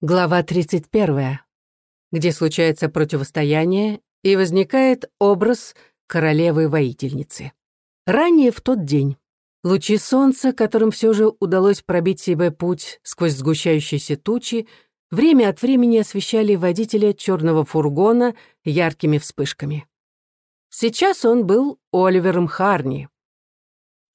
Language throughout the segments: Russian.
Глава 31, где случается противостояние и возникает образ королевы-воительницы. Ранее в тот день лучи солнца, которым все же удалось пробить себе путь сквозь сгущающиеся тучи, время от времени освещали водителя черного фургона яркими вспышками. Сейчас он был Оливером Харни.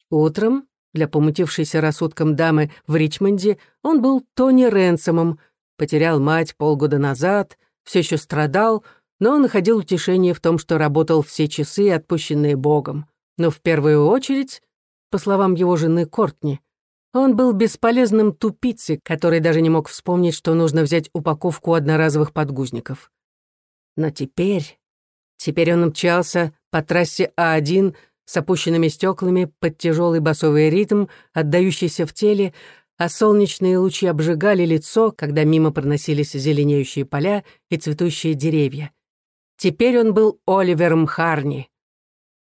Утром, для помутившейся рассудком дамы в Ричмонде, он был Тони Ренсомом — Потерял мать полгода назад, все еще страдал, но находил утешение в том, что работал все часы, отпущенные Богом. Но в первую очередь, по словам его жены Кортни, он был бесполезным тупицей, который даже не мог вспомнить, что нужно взять упаковку одноразовых подгузников. Но теперь... Теперь он мчался по трассе А1 с опущенными стеклами под тяжелый басовый ритм, отдающийся в теле, а солнечные лучи обжигали лицо, когда мимо проносились зеленеющие поля и цветущие деревья. Теперь он был Оливером Харни.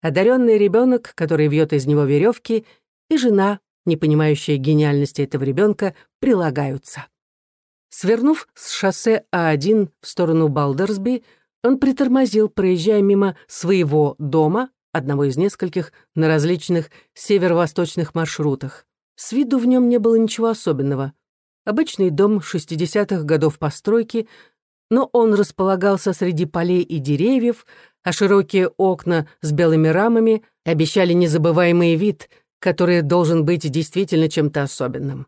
Одаренный ребенок, который вьет из него веревки, и жена, не понимающая гениальности этого ребенка, прилагаются. Свернув с шоссе А1 в сторону Балдерсби, он притормозил, проезжая мимо своего дома, одного из нескольких на различных северо-восточных маршрутах. С виду в нем не было ничего особенного. Обычный дом 60-х годов постройки, но он располагался среди полей и деревьев, а широкие окна с белыми рамами обещали незабываемый вид, который должен быть действительно чем-то особенным.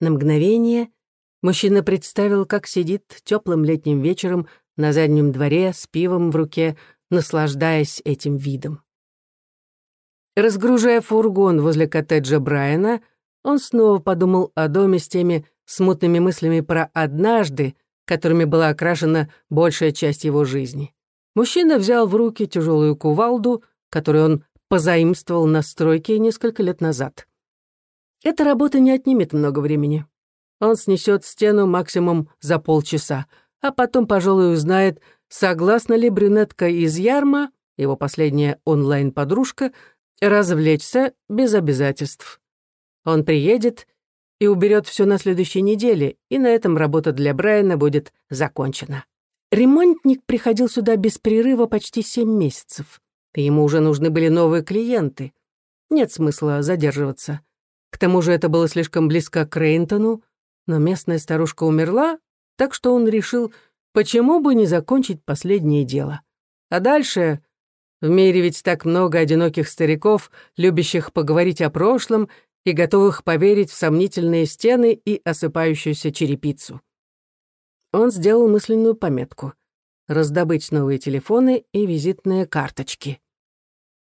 На мгновение мужчина представил, как сидит теплым летним вечером на заднем дворе с пивом в руке, наслаждаясь этим видом. Разгружая фургон возле коттеджа Брайана, он снова подумал о доме с теми смутными мыслями про «однажды», которыми была окрашена большая часть его жизни. Мужчина взял в руки тяжелую кувалду, которую он позаимствовал на стройке несколько лет назад. Эта работа не отнимет много времени. Он снесет стену максимум за полчаса, а потом, пожалуй, узнает, согласна ли брюнетка из Ярма, его последняя онлайн-подружка, развлечься без обязательств. Он приедет и уберет все на следующей неделе, и на этом работа для Брайана будет закончена. Ремонтник приходил сюда без прерыва почти семь месяцев, и ему уже нужны были новые клиенты. Нет смысла задерживаться. К тому же это было слишком близко к Рейнтону, но местная старушка умерла, так что он решил, почему бы не закончить последнее дело. А дальше в мире ведь так много одиноких стариков, любящих поговорить о прошлом и готовых поверить в сомнительные стены и осыпающуюся черепицу. Он сделал мысленную пометку — раздобыть новые телефоны и визитные карточки.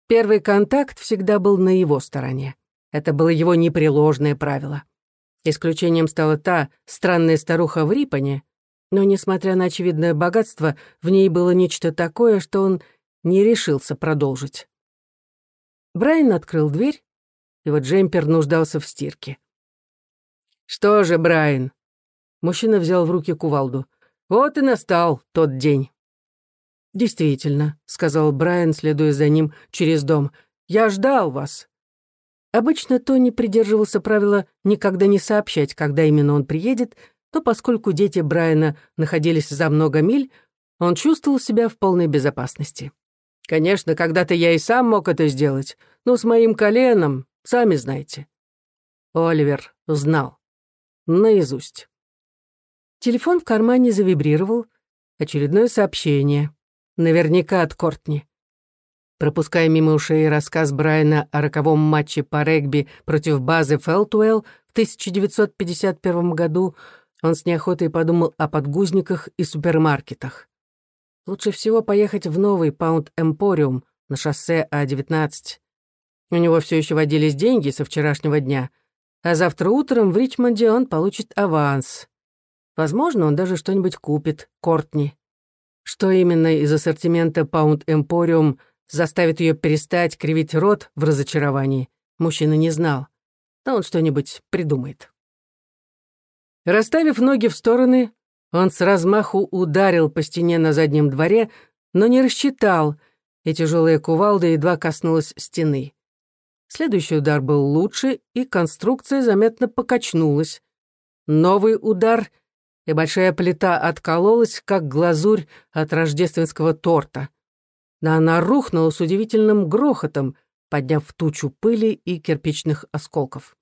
Первый контакт всегда был на его стороне. Это было его непреложное правило. Исключением стала та странная старуха в Рипане, но, несмотря на очевидное богатство, в ней было нечто такое, что он не решился продолжить. Брайан открыл дверь, его джемпер нуждался в стирке. «Что же, Брайан?» Мужчина взял в руки кувалду. «Вот и настал тот день». «Действительно», — сказал Брайан, следуя за ним через дом, — «я ждал вас». Обычно Тони придерживался правила никогда не сообщать, когда именно он приедет, но поскольку дети Брайана находились за много миль, он чувствовал себя в полной безопасности. Конечно, когда-то я и сам мог это сделать, но с моим коленом, сами знаете. Оливер знал. Наизусть. Телефон в кармане завибрировал. Очередное сообщение. Наверняка от Кортни. Пропуская мимо ушей рассказ Брайана о роковом матче по регби против базы Фелтуэлл в 1951 году, он с неохотой подумал о подгузниках и супермаркетах. Лучше всего поехать в новый Паунд Эмпориум на шоссе А-19. У него все еще водились деньги со вчерашнего дня, а завтра утром в Ричмонде он получит аванс. Возможно, он даже что-нибудь купит, Кортни. Что именно из ассортимента Паунд Эмпориум заставит ее перестать кривить рот в разочаровании, мужчина не знал. Но он что-нибудь придумает. Расставив ноги в стороны, он с размаху ударил по стене на заднем дворе, но не рассчитал, и тяжелая кувалда едва коснулась стены. Следующий удар был лучше, и конструкция заметно покачнулась. Новый удар, и большая плита откололась, как глазурь от рождественского торта. Но она рухнула с удивительным грохотом, подняв тучу пыли и кирпичных осколков.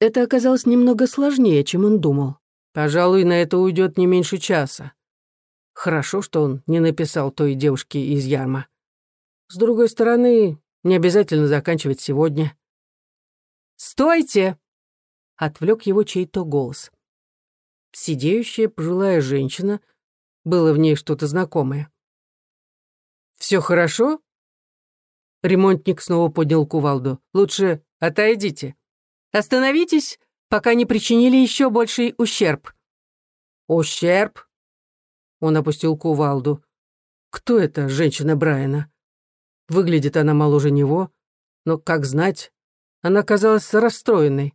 Это оказалось немного сложнее, чем он думал. Пожалуй, на это уйдет не меньше часа. Хорошо, что он не написал той девушке из Ярма. С другой стороны, не обязательно заканчивать сегодня. «Стойте!» — отвлек его чей-то голос. Сидеющая пожилая женщина, было в ней что-то знакомое. «Все хорошо?» Ремонтник снова поднял кувалду. «Лучше отойдите. Остановитесь, пока не причинили еще больший ущерб». «Ущерб?» Он опустил кувалду. «Кто эта женщина Брайана?» Выглядит она моложе него, но, как знать, она казалась расстроенной.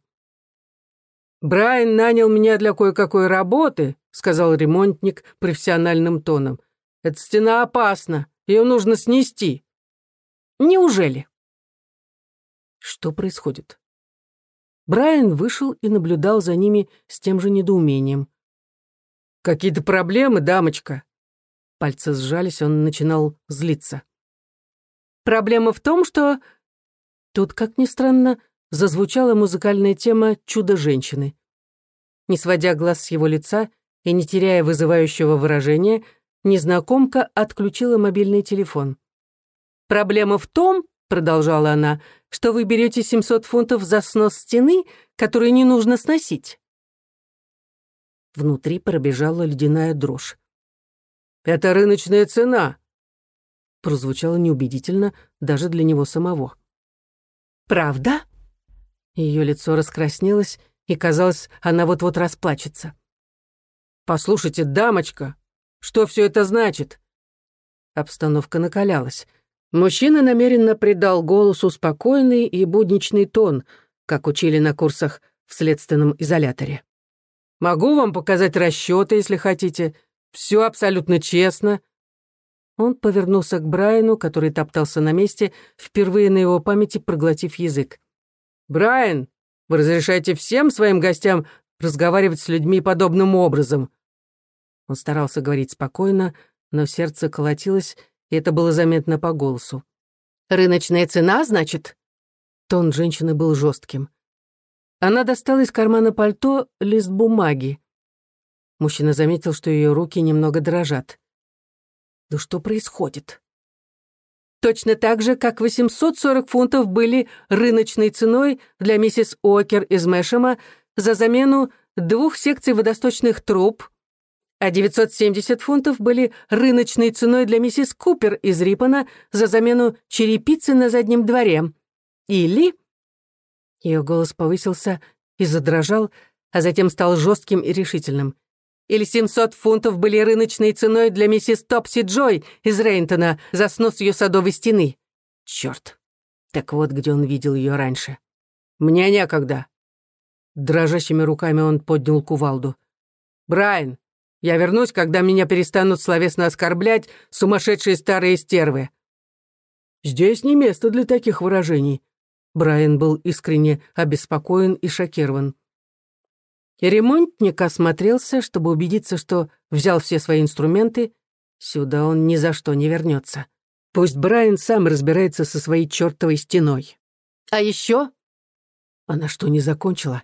«Брайан нанял меня для кое-какой работы», — сказал ремонтник профессиональным тоном. «Эта стена опасна, ее нужно снести». «Неужели?» Что происходит? Брайан вышел и наблюдал за ними с тем же недоумением. «Какие-то проблемы, дамочка?» Пальцы сжались, он начинал злиться. «Проблема в том, что...» Тут, как ни странно, зазвучала музыкальная тема «Чудо-женщины». Не сводя глаз с его лица и не теряя вызывающего выражения, незнакомка отключила мобильный телефон. «Проблема в том, — продолжала она, — что вы берете 700 фунтов за снос стены, которую не нужно сносить». Внутри пробежала ледяная дрожь. «Это рыночная цена», — прозвучало неубедительно даже для него самого. «Правда?» Ее лицо раскраснелось, и, казалось, она вот-вот расплачется. «Послушайте, дамочка, что все это значит?» Обстановка накалялась. Мужчина намеренно придал голосу спокойный и будничный тон, как учили на курсах в следственном изоляторе. «Могу вам показать расчеты, если хотите. Все абсолютно честно». Он повернулся к Брайану, который топтался на месте, впервые на его памяти проглотив язык. «Брайан, вы разрешаете всем своим гостям разговаривать с людьми подобным образом?» Он старался говорить спокойно, но сердце колотилось, и это было заметно по голосу. «Рыночная цена, значит?» Тон женщины был жестким. Она достала из кармана пальто лист бумаги. Мужчина заметил, что ее руки немного дрожат. «Да что происходит?» точно так же, как 840 фунтов были рыночной ценой для миссис Окер из Мэшема за замену двух секций водосточных труб, а 970 фунтов были рыночной ценой для миссис Купер из Рипана за замену черепицы на заднем дворе. Или... Ее голос повысился и задрожал, а затем стал жестким и решительным или 700 фунтов были рыночной ценой для миссис Топси Джой из Рейнтона за снос ее садовой стены. Черт. Так вот, где он видел ее раньше. Мне некогда. Дрожащими руками он поднял кувалду. «Брайан, я вернусь, когда меня перестанут словесно оскорблять сумасшедшие старые стервы». «Здесь не место для таких выражений». Брайан был искренне обеспокоен и шокирован. И ремонтник осмотрелся, чтобы убедиться, что взял все свои инструменты. Сюда он ни за что не вернется. Пусть Брайан сам разбирается со своей чертовой стеной. А еще... Она что, не закончила?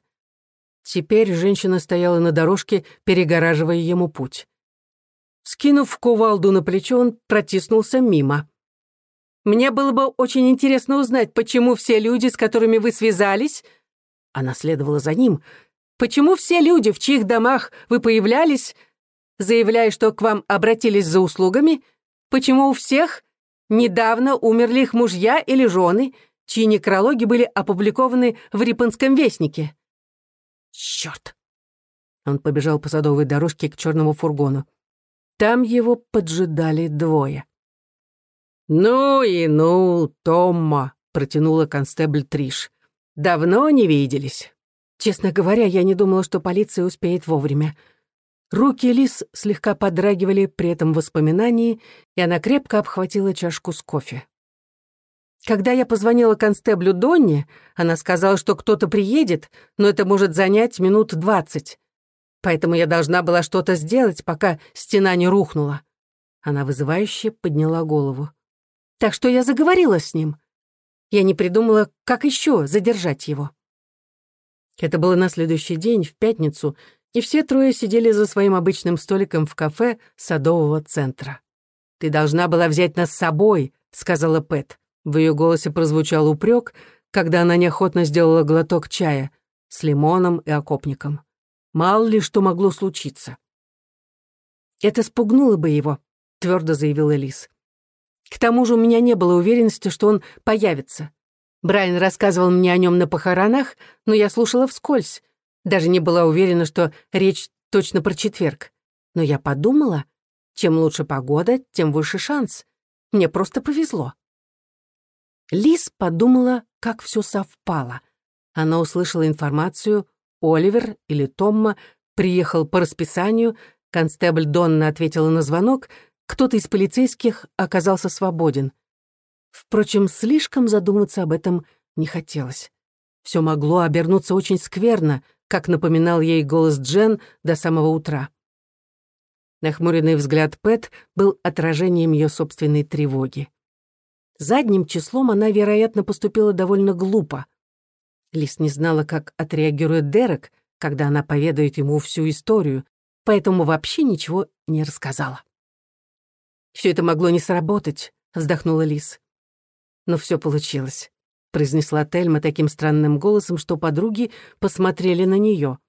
Теперь женщина стояла на дорожке, перегораживая ему путь. Скинув кувалду на плечо, он протиснулся мимо. «Мне было бы очень интересно узнать, почему все люди, с которыми вы связались...» Она следовала за ним, Почему все люди, в чьих домах вы появлялись, заявляя, что к вам обратились за услугами, почему у всех недавно умерли их мужья или жены, чьи некрологи были опубликованы в Рипанском вестнике? Черт! Он побежал по садовой дорожке к черному фургону. Там его поджидали двое. «Ну и ну, Томма!» — протянула констебль Триш. «Давно не виделись». Честно говоря, я не думала, что полиция успеет вовремя. Руки Лис слегка подрагивали при этом воспоминании, и она крепко обхватила чашку с кофе. Когда я позвонила констеблю Донни, она сказала, что кто-то приедет, но это может занять минут двадцать. Поэтому я должна была что-то сделать, пока стена не рухнула. Она вызывающе подняла голову. Так что я заговорила с ним. Я не придумала, как еще задержать его. Это было на следующий день, в пятницу, и все трое сидели за своим обычным столиком в кафе садового центра. «Ты должна была взять нас с собой», — сказала Пэт. В ее голосе прозвучал упрек, когда она неохотно сделала глоток чая с лимоном и окопником. Мало ли что могло случиться. «Это спугнуло бы его», — твердо заявила Элис. «К тому же у меня не было уверенности, что он появится. Брайан рассказывал мне о нем на похоронах, но я слушала вскользь. Даже не была уверена, что речь точно про четверг. Но я подумала, чем лучше погода, тем выше шанс. Мне просто повезло. Лис подумала, как все совпало. Она услышала информацию, Оливер или Томма приехал по расписанию, констебль Донна ответила на звонок, кто-то из полицейских оказался свободен. Впрочем, слишком задуматься об этом не хотелось. Все могло обернуться очень скверно, как напоминал ей голос Джен до самого утра. Нахмуренный взгляд Пэт был отражением ее собственной тревоги. Задним числом она, вероятно, поступила довольно глупо. Лис не знала, как отреагирует Дерек, когда она поведает ему всю историю, поэтому вообще ничего не рассказала. «Все это могло не сработать», — вздохнула Лис. Но все получилось, произнесла Тельма таким странным голосом, что подруги посмотрели на нее.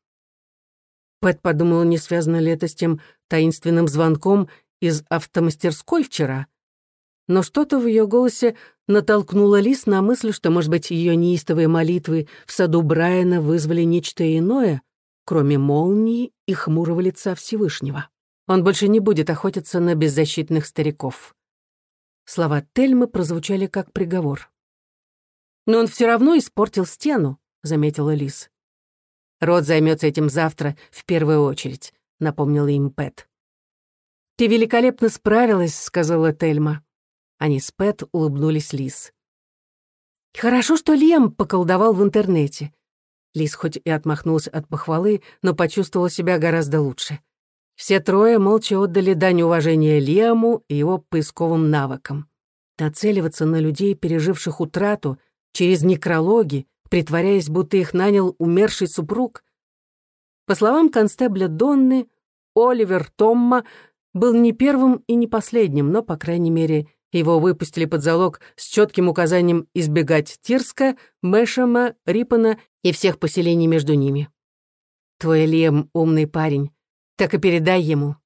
Пэт подумала, не связано ли это с тем таинственным звонком из автомастерской вчера. Но что-то в ее голосе натолкнуло Лис на мысль, что, может быть, ее неистовые молитвы в саду Брайана вызвали нечто иное, кроме молнии и хмурого лица Всевышнего. Он больше не будет охотиться на беззащитных стариков. Слова Тельмы прозвучали как приговор. «Но он все равно испортил стену», — заметила Лис. «Рот займется этим завтра в первую очередь», — напомнила им Пэт. «Ты великолепно справилась», — сказала Тельма. Они с Пэт улыбнулись Лис. «Хорошо, что Лем поколдовал в интернете». Лис хоть и отмахнулся от похвалы, но почувствовал себя гораздо лучше. Все трое молча отдали дань уважения Лиаму и его поисковым навыкам. Нацеливаться на людей, переживших утрату, через некрологи, притворяясь, будто их нанял умерший супруг. По словам констебля Донны, Оливер Томма был не первым и не последним, но, по крайней мере, его выпустили под залог с четким указанием избегать Тирска, Мэшема, Рипана и всех поселений между ними. «Твой Лем умный парень. Так и передай ему».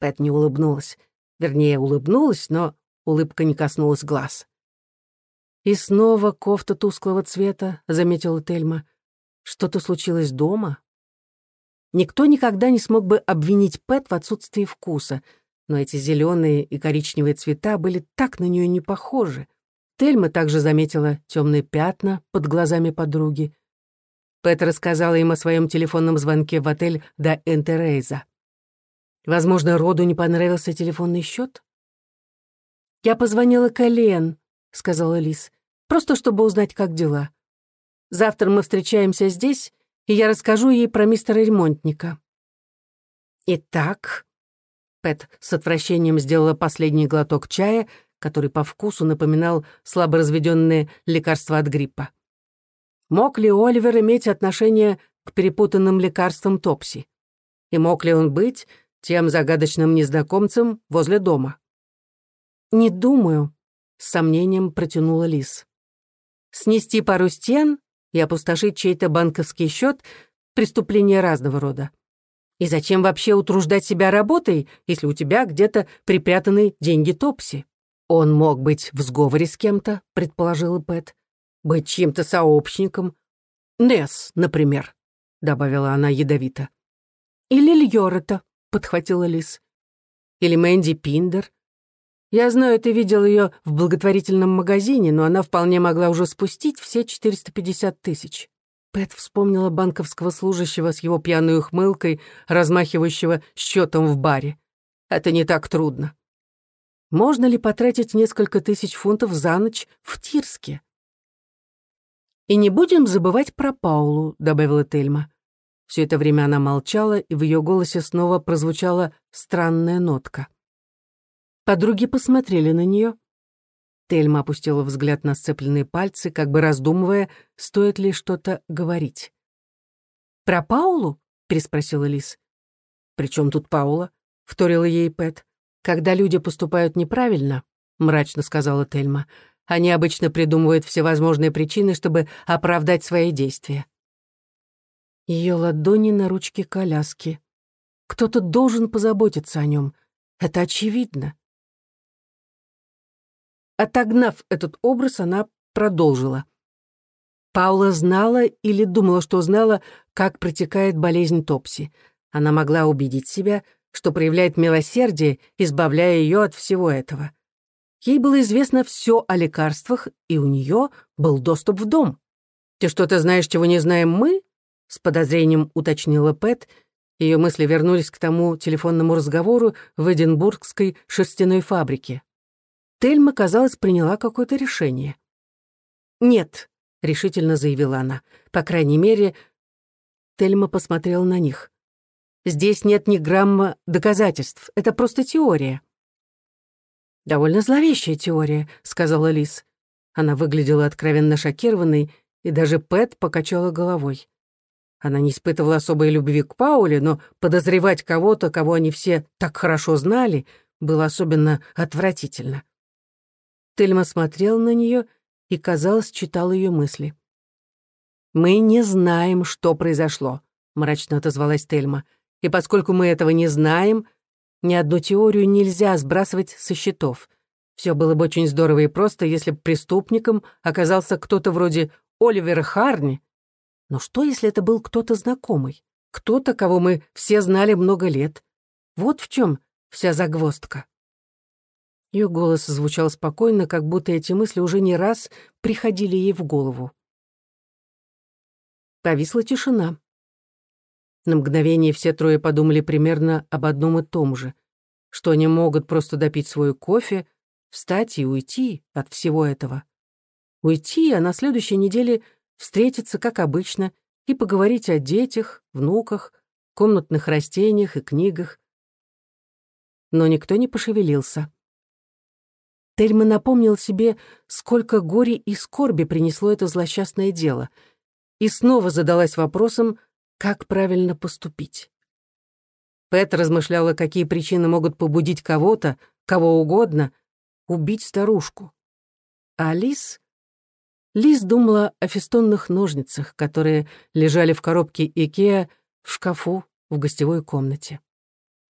Пэт не улыбнулась. Вернее, улыбнулась, но улыбка не коснулась глаз. «И снова кофта тусклого цвета», — заметила Тельма. «Что-то случилось дома?» Никто никогда не смог бы обвинить Пэт в отсутствии вкуса, но эти зеленые и коричневые цвета были так на нее не похожи. Тельма также заметила темные пятна под глазами подруги. Пэт рассказала им о своем телефонном звонке в отель до Энтерейза. Возможно, Роду не понравился телефонный счет? «Я позвонила Кален», — сказала Лис, «просто чтобы узнать, как дела. Завтра мы встречаемся здесь, и я расскажу ей про мистера ремонтника». «Итак», — Пэт с отвращением сделала последний глоток чая, который по вкусу напоминал слабо разведенное лекарство от гриппа. Мог ли Оливер иметь отношение к перепутанным лекарствам Топси? И мог ли он быть тем загадочным незнакомцем возле дома? «Не думаю», — с сомнением протянула Лис. «Снести пару стен и опустошить чей-то банковский счет — преступление разного рода. И зачем вообще утруждать себя работой, если у тебя где-то припрятаны деньги Топси? Он мог быть в сговоре с кем-то, предположила Пэт быть чьим-то сообщником. Несс, например», — добавила она ядовито. «Или Льорета», — подхватила Лис. «Или Мэнди Пиндер. Я знаю, ты видел ее в благотворительном магазине, но она вполне могла уже спустить все 450 тысяч». Пэт вспомнила банковского служащего с его пьяной ухмылкой, размахивающего счетом в баре. Это не так трудно. Можно ли потратить несколько тысяч фунтов за ночь в Тирске? «И не будем забывать про Паулу», — добавила Тельма. Все это время она молчала, и в ее голосе снова прозвучала странная нотка. Подруги посмотрели на нее. Тельма опустила взгляд на сцепленные пальцы, как бы раздумывая, стоит ли что-то говорить. «Про Паулу?» — переспросила Лис. «При чем тут Паула?» — вторила ей Пэт. «Когда люди поступают неправильно», — мрачно сказала Тельма, «они обычно придумывают всевозможные причины, чтобы оправдать свои действия». Ее ладони на ручке коляски. Кто-то должен позаботиться о нем. Это очевидно. Отогнав этот образ, она продолжила. Паула знала или думала, что знала, как протекает болезнь Топси. Она могла убедить себя, что проявляет милосердие, избавляя ее от всего этого. Ей было известно все о лекарствах, и у нее был доступ в дом. «Ты что-то знаешь, чего не знаем мы?» — с подозрением уточнила Пэт. Ее мысли вернулись к тому телефонному разговору в Эдинбургской шерстяной фабрике. Тельма, казалось, приняла какое-то решение. «Нет», — решительно заявила она. «По крайней мере...» Тельма посмотрела на них. «Здесь нет ни грамма доказательств. Это просто теория». «Довольно зловещая теория», — сказала Лис. Она выглядела откровенно шокированной, и даже Пэт покачала головой. Она не испытывала особой любви к Пауле, но подозревать кого-то, кого они все так хорошо знали, было особенно отвратительно. Тельма смотрел на нее и, казалось, читал ее мысли. «Мы не знаем, что произошло», — мрачно отозвалась Тельма. «И поскольку мы этого не знаем, ни одну теорию нельзя сбрасывать со счетов. Все было бы очень здорово и просто, если бы преступником оказался кто-то вроде Оливера Харни. Но что, если это был кто-то знакомый? Кто-то, кого мы все знали много лет? Вот в чем вся загвоздка. Ее голос звучал спокойно, как будто эти мысли уже не раз приходили ей в голову. Повисла тишина. На мгновение все трое подумали примерно об одном и том же, что они могут просто допить свой кофе, встать и уйти от всего этого. Уйти, а на следующей неделе встретиться, как обычно, и поговорить о детях, внуках, комнатных растениях и книгах. Но никто не пошевелился. Тельма напомнил себе, сколько горя и скорби принесло это злосчастное дело, и снова задалась вопросом, как правильно поступить. Пэт размышляла, какие причины могут побудить кого-то, кого угодно, убить старушку. А Лис... Лис думала о фестонных ножницах, которые лежали в коробке Икеа в шкафу в гостевой комнате.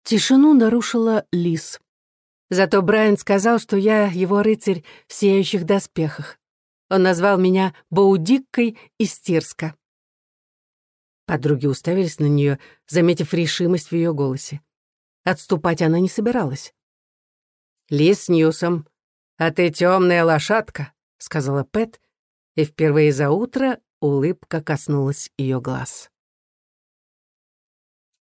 Тишину нарушила Лис. Зато Брайан сказал, что я его рыцарь в сияющих доспехах. Он назвал меня Боудиккой из Тирска. Подруги уставились на нее, заметив решимость в ее голосе. Отступать она не собиралась. «Лис Ньюсом, а ты темная лошадка», — сказала Пэт, и впервые за утро улыбка коснулась ее глаз.